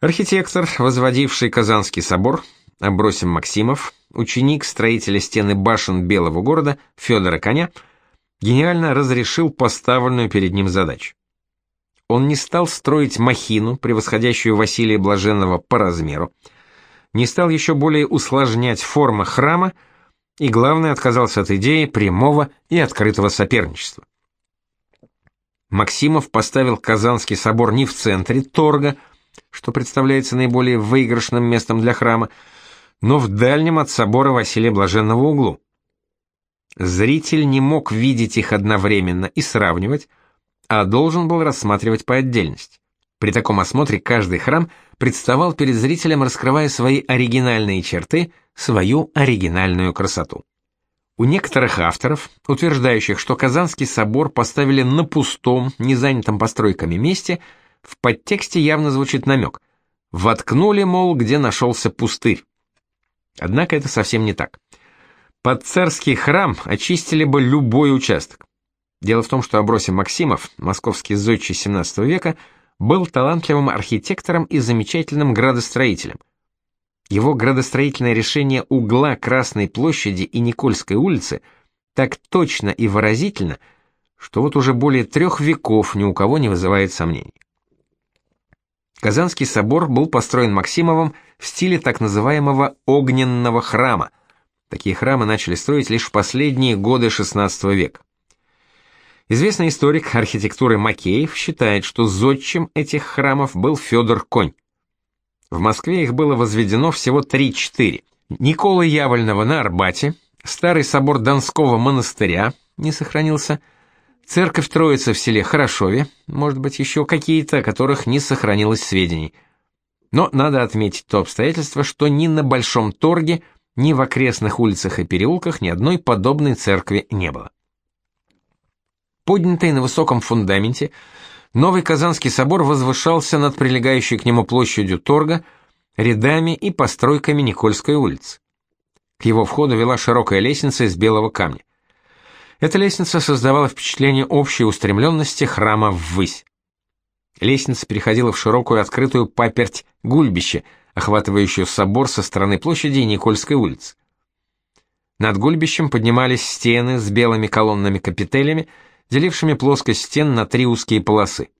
Архитектор, возводивший Казанский собор, Абросим Максимов, ученик строителя стены башен Белого города Федора Коня, гениально разрешил поставленную перед ним задачу. Он не стал строить махину, превосходящую Василия Блаженного по размеру, не стал еще более усложнять формы храма и, главное, отказался от идеи прямого и открытого соперничества. Максимов поставил Казанский собор не в центре торга, что представляется наиболее выигрышным местом для храма, но в дальнем от собора Василия Блаженного углу. Зритель не мог видеть их одновременно и сравнивать, а должен был рассматривать по отдельности. При таком осмотре каждый храм представал перед зрителем, раскрывая свои оригинальные черты, свою оригинальную красоту. У некоторых авторов, утверждающих, что Казанский собор поставили на пустом, незанятом постройками месте, в подтексте явно звучит намек. Воткнули, мол, где нашелся пустырь. Однако это совсем не так. Под царский храм очистили бы любой участок. Дело в том, что Абросим Максимов, московский зодчий XVII века, был талантливым архитектором и замечательным градостроителем. Его градостроительное решение угла Красной площади и Никольской улицы так точно и выразительно, что вот уже более трех веков ни у кого не вызывает сомнений. Казанский собор был построен Максимовым в стиле так называемого огненного храма. Такие храмы начали строить лишь в последние годы XVI века. Известный историк архитектуры Макеев считает, что зодчим этих храмов был Федор Конь. В Москве их было возведено всего 3-4. Николы Явольного на Арбате, старый собор Донского монастыря не сохранился, церковь Троицы в селе Хорошове, может быть, еще какие-то, о которых не сохранилось сведений. Но надо отметить то обстоятельство, что ни на Большом торге, ни в окрестных улицах и переулках ни одной подобной церкви не было. Поднятый на высоком фундаменте, Новый Казанский собор возвышался над прилегающей к нему площадью торга, рядами и постройками Никольской улицы. К его входу вела широкая лестница из белого камня. Эта лестница создавала впечатление общей устремленности храма ввысь. Лестница переходила в широкую открытую паперть гульбище, охватывающую собор со стороны площади Никольской улицы. Над гульбищем поднимались стены с белыми колоннами-капителями, делившими плоскость стен на три узкие полосы.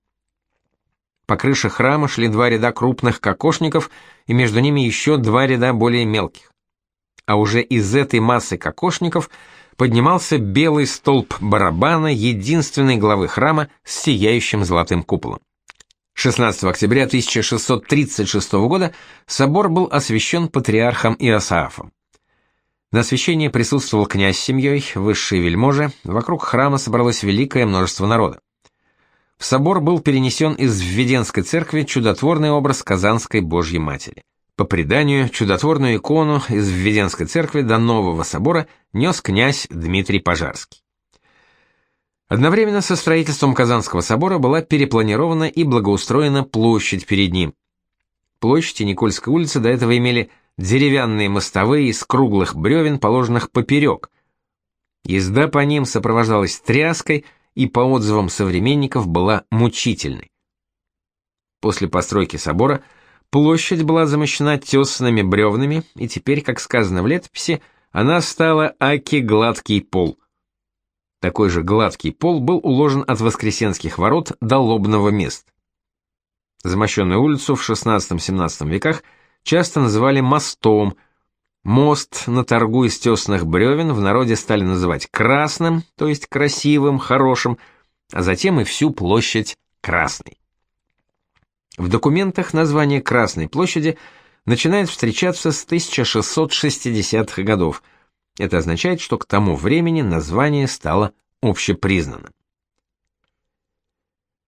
По крыше храма шли два ряда крупных кокошников и между ними еще два ряда более мелких. А уже из этой массы кокошников поднимался белый столб барабана единственной главы храма с сияющим золотым куполом. 16 октября 1636 года собор был освящен патриархом Иосафом. На освящении присутствовал князь с семьей, высшие вельможи, вокруг храма собралось великое множество народа. В собор был перенесен из Введенской церкви чудотворный образ Казанской Божьей Матери. По преданию, чудотворную икону из Введенской церкви до нового собора нес князь Дмитрий Пожарский. Одновременно со строительством Казанского собора была перепланирована и благоустроена площадь перед ним. Площадь и Никольская улица до этого имели деревянные мостовые из круглых бревен, положенных поперек. Езда по ним сопровождалась тряской и, по отзывам современников, была мучительной. После постройки собора площадь была замощена тесанными бревнами, и теперь, как сказано в летописи, она стала аки-гладкий пол. Такой же гладкий пол был уложен от Воскресенских ворот до Лобного мест. Замощенную улицу в XVI-XVII веках – часто называли мостом. Мост на торгу из тесных бревен в народе стали называть красным, то есть красивым, хорошим, а затем и всю площадь красной. В документах название Красной площади начинает встречаться с 1660-х годов. Это означает, что к тому времени название стало общепризнанным.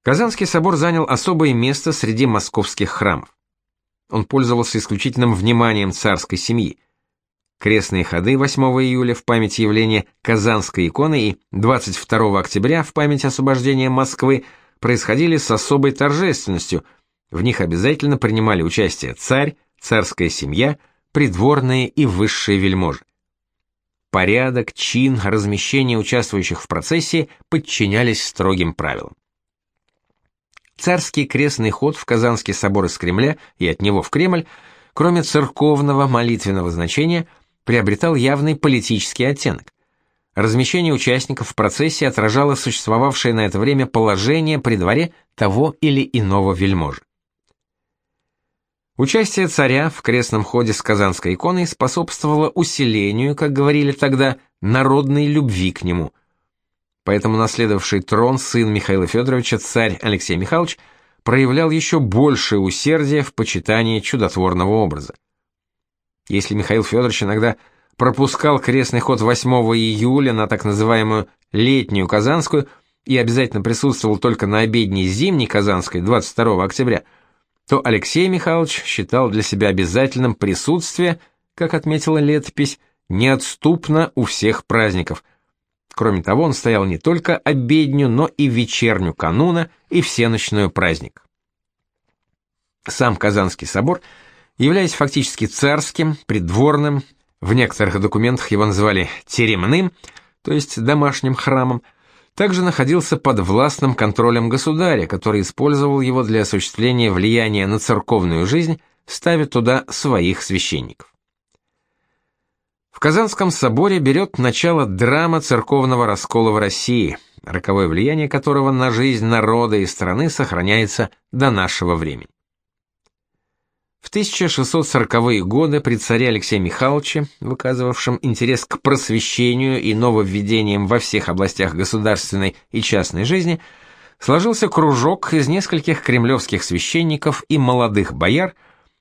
Казанский собор занял особое место среди московских храмов. Он пользовался исключительным вниманием царской семьи. Крестные ходы 8 июля в память явления Казанской иконы и 22 октября в память освобождения Москвы происходили с особой торжественностью. В них обязательно принимали участие царь, царская семья, придворные и высшие вельможи. Порядок, чин, размещение участвующих в процессе подчинялись строгим правилам. царский крестный ход в Казанский собор из Кремля и от него в Кремль, кроме церковного молитвенного значения, приобретал явный политический оттенок. Размещение участников в процессе отражало существовавшее на это время положение при дворе того или иного вельможи. Участие царя в крестном ходе с Казанской иконой способствовало усилению, как говорили тогда, народной любви к нему. Поэтому наследовавший трон сын Михаила Федоровича, царь Алексей Михайлович, проявлял еще большее усердие в почитании чудотворного образа. Если Михаил Федорович иногда пропускал крестный ход 8 июля на так называемую летнюю Казанскую и обязательно присутствовал только на обедней зимней Казанской 22 октября – то Алексей Михайлович считал для себя обязательным присутствие, как отметила летопись, неотступно у всех праздников. Кроме того, он стоял не только обедню, но и вечерню кануна и всеночную праздник. Сам Казанский собор, являясь фактически царским, придворным, в некоторых документах его называли теремным, то есть домашним храмом, также находился под властным контролем государя, который использовал его для осуществления влияния на церковную жизнь, ставя туда своих священников. В Казанском соборе берет начало драма церковного раскола в России, роковое влияние которого на жизнь народа и страны сохраняется до нашего времени. В 1640-е годы при царе Алексее Михайловиче, выказывавшем интерес к просвещению и нововведениям во всех областях государственной и частной жизни, сложился кружок из нескольких кремлевских священников и молодых бояр,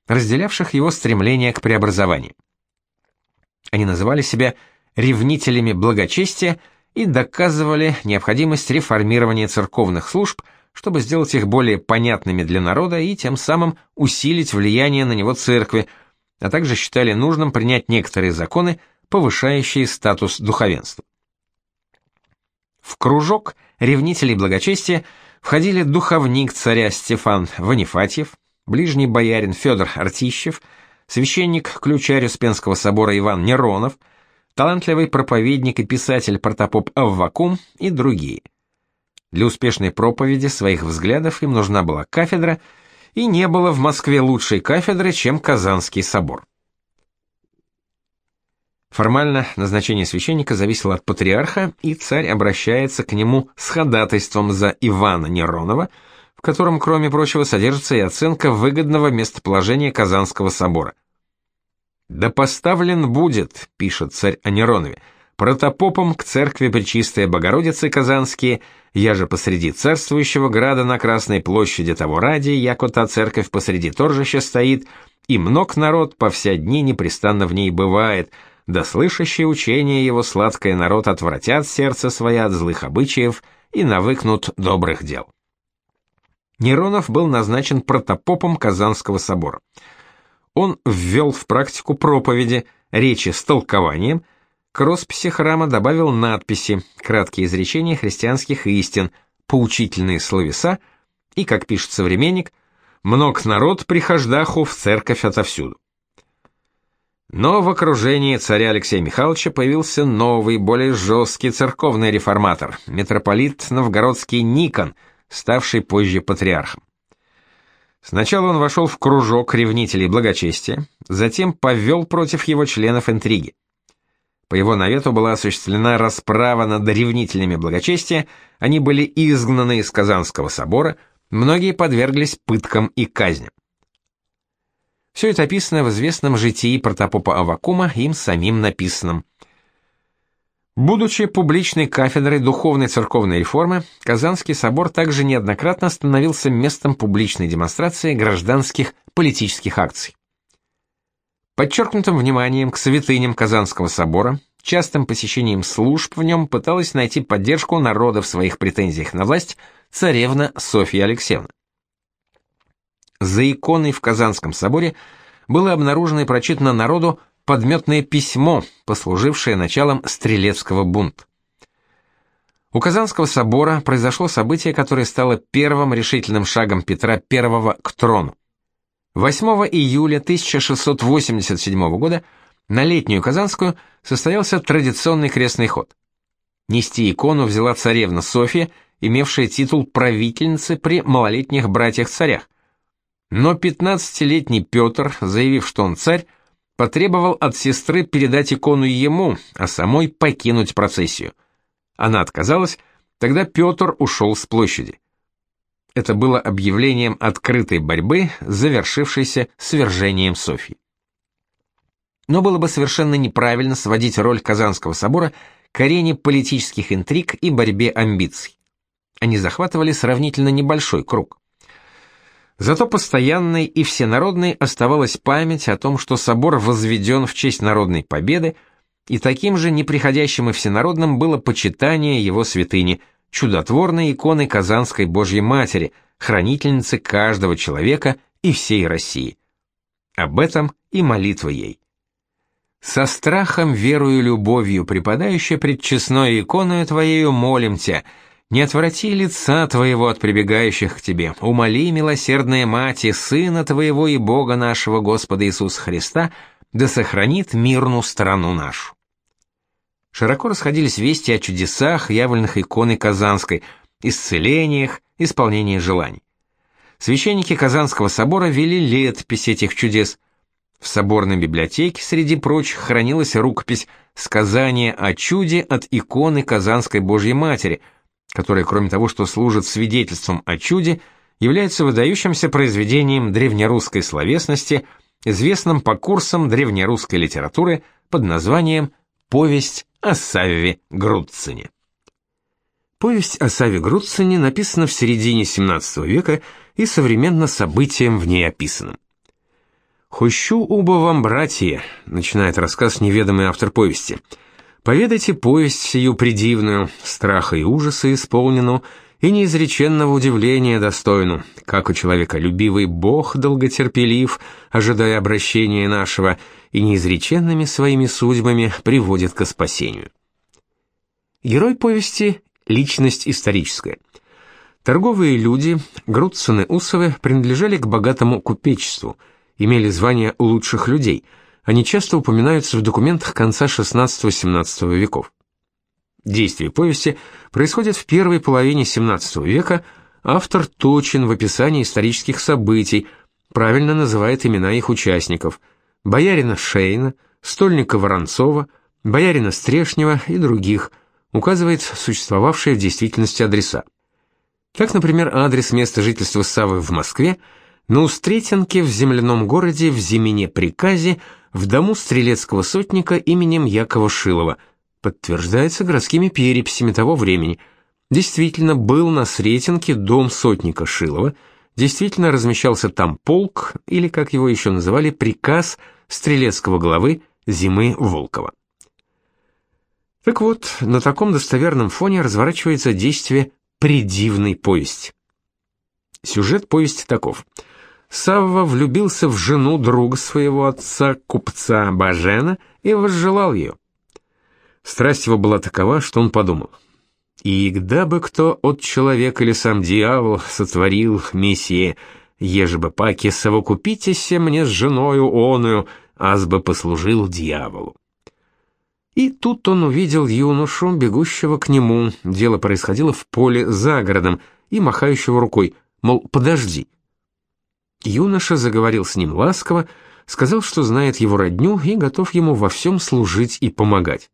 разделявших его стремление к преобразованию. Они называли себя ревнителями благочестия и доказывали необходимость реформирования церковных служб – чтобы сделать их более понятными для народа и тем самым усилить влияние на него церкви, а также считали нужным принять некоторые законы, повышающие статус духовенства. В кружок ревнителей благочестия входили духовник царя Стефан Ванифатьев, ближний боярин Федор Артищев, священник ключарь Успенского собора Иван Неронов, талантливый проповедник и писатель протопоп Аввакум и другие – для успешной проповеди своих взглядов им нужна была кафедра, и не было в Москве лучшей кафедры, чем Казанский собор. Формально назначение священника зависело от патриарха, и царь обращается к нему с ходатайством за Ивана Неронова, в котором, кроме прочего, содержится и оценка выгодного местоположения Казанского собора. «Да поставлен будет», — пишет царь о Неронове, — протопопом к церкви Пречистой Богородицы Казанские, я же посреди царствующего града на Красной площади того ради, яко та церковь посреди торжища стоит, и мног народ по вся дни непрестанно в ней бывает, да слышащие учение его сладкое народ отвратят сердце свое от злых обычаев и навыкнут добрых дел. Неронов был назначен протопопом Казанского собора. Он ввел в практику проповеди, речи с толкованием – к росписи храма добавил надписи, краткие изречения христианских истин, поучительные словеса и, как пишет современник, «Мног народ прихождаху в церковь отовсюду». Но в окружении царя Алексея Михайловича появился новый, более жесткий церковный реформатор, митрополит новгородский Никон, ставший позже патриархом. Сначала он вошел в кружок ревнителей благочестия, затем повел против его членов интриги. По его навету была осуществлена расправа над ревнителями благочестия, они были изгнаны из Казанского собора, многие подверглись пыткам и казням. Все это описано в известном житии протопопа Авакума, им самим написанном. Будучи публичной кафедрой духовной церковной реформы, Казанский собор также неоднократно становился местом публичной демонстрации гражданских политических акций. Подчеркнутым вниманием к святыням Казанского собора, частым посещением служб в нем пыталась найти поддержку народа в своих претензиях на власть царевна Софья Алексеевна. За иконой в Казанском соборе было обнаружено и прочитано народу подметное письмо, послужившее началом стрелецкого бунта. У Казанского собора произошло событие, которое стало первым решительным шагом Петра I к трону. 8 июля 1687 года на летнюю Казанскую состоялся традиционный крестный ход. Нести икону взяла царевна Софья имевшая титул правительницы при малолетних братьях-царях. Но 15-летний Петр, заявив, что он царь, потребовал от сестры передать икону ему, а самой покинуть процессию. Она отказалась, тогда Петр ушел с площади. Это было объявлением открытой борьбы, завершившейся свержением Софьи. Но было бы совершенно неправильно сводить роль Казанского собора к арене политических интриг и борьбе амбиций. Они захватывали сравнительно небольшой круг. Зато постоянной и всенародной оставалась память о том, что собор возведен в честь народной победы, и таким же неприходящим и всенародным было почитание его святыни, чудотворной иконы Казанской Божьей Матери, хранительницы каждого человека и всей России. Об этом и молитва ей. «Со страхом, верою, любовью, преподающая пред честной иконою Твоею, молим Тебя, не отврати лица твоего от прибегающих к тебе. Умоли, милосердная мать, и сына твоего и Бога нашего Господа Иисуса Христа, да сохранит мирную страну нашу. Широко расходились вести о чудесах, явленных иконой Казанской, исцелениях, исполнении желаний. Священники Казанского собора вели летопись этих чудес. В соборной библиотеке среди прочих хранилась рукопись «Сказание о чуде от иконы Казанской Божьей Матери», которое, кроме того, что служит свидетельством о чуде, является выдающимся произведением древнерусской словесности, известным по курсам древнерусской литературы под названием «Повесть о Савве Грудцине». Повесть о Савве Грудцине написана в середине XVII века и современно событиям в ней описанным. «Хущу уба вам, братья», — начинает рассказ неведомый автор повести, — Поведайте повесть сию придивную, страха и ужаса исполненную, и неизреченного удивления достойну, как у человека любивый Бог долготерпелив, ожидая обращения нашего, и неизреченными своими судьбами приводит к спасению. Герой повести – личность историческая. Торговые люди, Грудсоны-Усовы, принадлежали к богатому купечеству, имели звание лучших людей – они часто упоминаются в документах конца XVI-XVII веков. Действие повести происходит в первой половине XVII века, автор точен в описании исторических событий, правильно называет имена их участников – боярина Шейна, стольника Воронцова, боярина Стрешнева и других, указывает существовавшие в действительности адреса. Так, например, адрес места жительства Савы в Москве, на Устретенке в земляном городе в Зимине приказе – в дому стрелецкого сотника именем Якова Шилова, подтверждается городскими переписями того времени. Действительно был на Сретенке дом сотника Шилова, действительно размещался там полк, или, как его еще называли, приказ стрелецкого главы Зимы Волкова. Так вот, на таком достоверном фоне разворачивается действие придивной повести. Сюжет повести таков – Савва влюбился в жену друга своего отца, купца Бажена, и возжелал ее. Страсть его была такова, что он подумал, «И когда бы кто от человека или сам дьявол сотворил мессие, еже бы паки совокупитесь мне с женою оную, аз бы послужил дьяволу». И тут он увидел юношу, бегущего к нему, дело происходило в поле за городом, и махающего рукой, мол, подожди. Юноша заговорил с ним ласково, сказал, что знает его родню и готов ему во всем служить и помогать.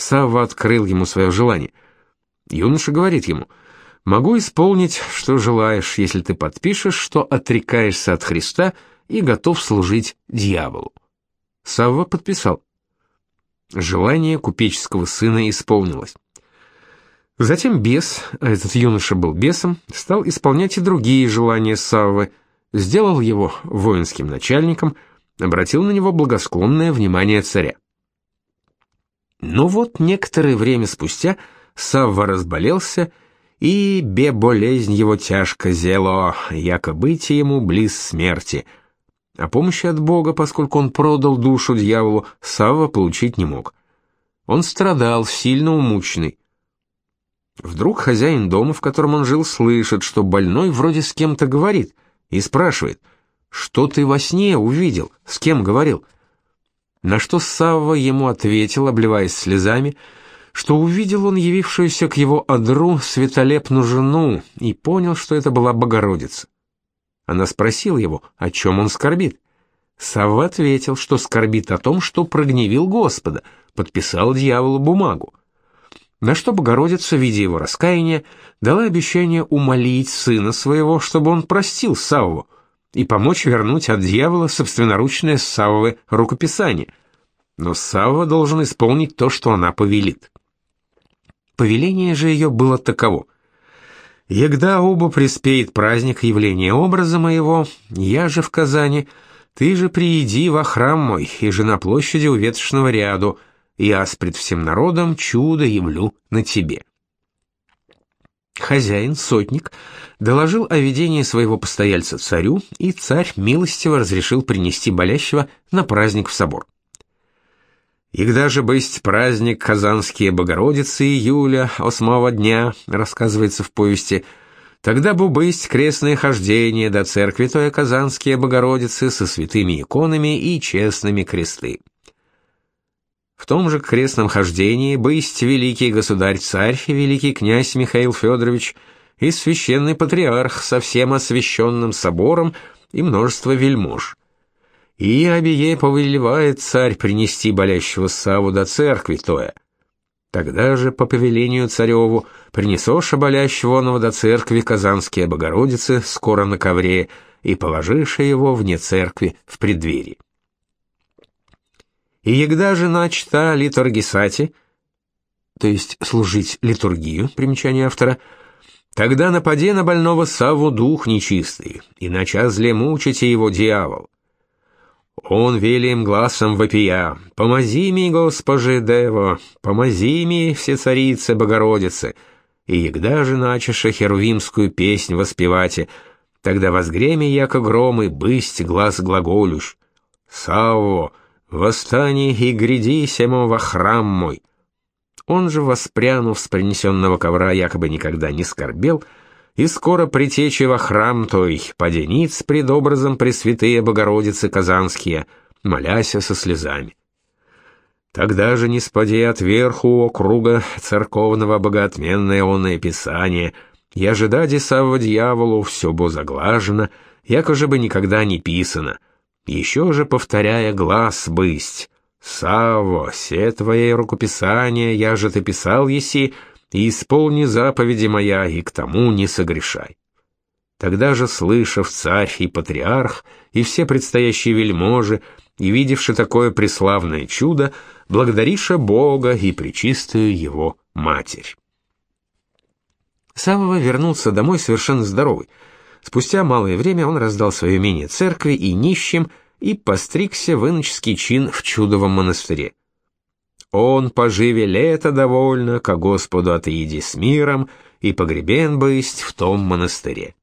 Савва открыл ему свое желание. Юноша говорит ему, «Могу исполнить, что желаешь, если ты подпишешь, что отрекаешься от Христа и готов служить дьяволу». Савва подписал. Желание купеческого сына исполнилось. Затем бес, а этот юноша был бесом, стал исполнять и другие желания Саввы, сделал его воинским начальником, обратил на него благосклонное внимание царя. Но вот некоторое время спустя Савва разболелся, и бе болезнь его тяжко зело, яко быть ему близ смерти. А помощи от Бога, поскольку он продал душу дьяволу, Савва получить не мог. Он страдал, сильно умученный. Вдруг хозяин дома, в котором он жил, слышит, что больной вроде с кем-то говорит — и спрашивает, «Что ты во сне увидел? С кем говорил?» На что Савва ему ответил, обливаясь слезами, что увидел он явившуюся к его одру светолепну жену и понял, что это была Богородица. Она спросила его, о чем он скорбит. Савва ответил, что скорбит о том, что прогневил Господа, подписал дьяволу бумагу. На что Богородица, видя его раскаяние, дала обещание умолить сына своего, чтобы он простил Савву и помочь вернуть от дьявола собственноручное Саввы рукописание. Но Савва должен исполнить то, что она повелит. Повеление же ее было таково. «Егда оба приспеет праздник явления образа моего, я же в Казани, ты же прииди во храм мой, и же на площади у ветошного ряду, я с пред всем народом чудо явлю на тебе». Хозяин, сотник, доложил о видении своего постояльца царю, и царь милостиво разрешил принести болящего на праздник в собор. Егда же бысть праздник Казанские Богородицы июля, осьмого дня, рассказывается в повести, тогда бы бысть крестное хождение до церкви той Казанские Богородицы со святыми иконами и честными кресты. В том же крестном хождении бысть великий государь-царь, великий князь Михаил Федорович и священный патриарх со всем освященным собором и множество вельмож. И обие повелевает царь принести болящего Саву до церкви тоя. Тогда же по повелению цареву принесешь болящего оного до церкви Казанские Богородицы скоро на ковре и положишь его вне церкви в преддверии. И егда же начата литургисати, то есть служить литургию, примечание автора, тогда нападе на больного Савву дух нечистый, и нача зле мучите его дьявол. Он велим глазом вопия, «Помози ми, Госпоже Дево, помози ми, все царицы Богородицы!» И егда же начаша херувимскую песнь воспевате, тогда возгреме, яко громы, бысть глаз глаголющ. «Савво, восстани и гряди сему во храм мой!» Он же, воспрянув с принесенного ковра, якобы никогда не скорбел, — и скоро притечи во храм той, подениц пред образом Пресвятые Богородицы Казанские, моляся со слезами. Тогда же не спади от верху округа церковного богоотменное онное писание, и ожидади савва дьяволу все бо заглажено, яко же бы никогда не писано, еще же повторяя глаз бысть, «Савво, все твои рукописания, я же ты писал еси, — и исполни заповеди моя, и к тому не согрешай. Тогда же, слышав царь и патриарх, и все предстоящие вельможи, и видевши такое преславное чудо, благодариша Бога и причистую его матерь. Савва вернулся домой совершенно здоровый. Спустя малое время он раздал свое имение церкви и нищим и постригся в иноческий чин в чудовом монастыре. Он поживе лето довольно, ко Господу отъеди с миром, и погребен бысть в том монастыре.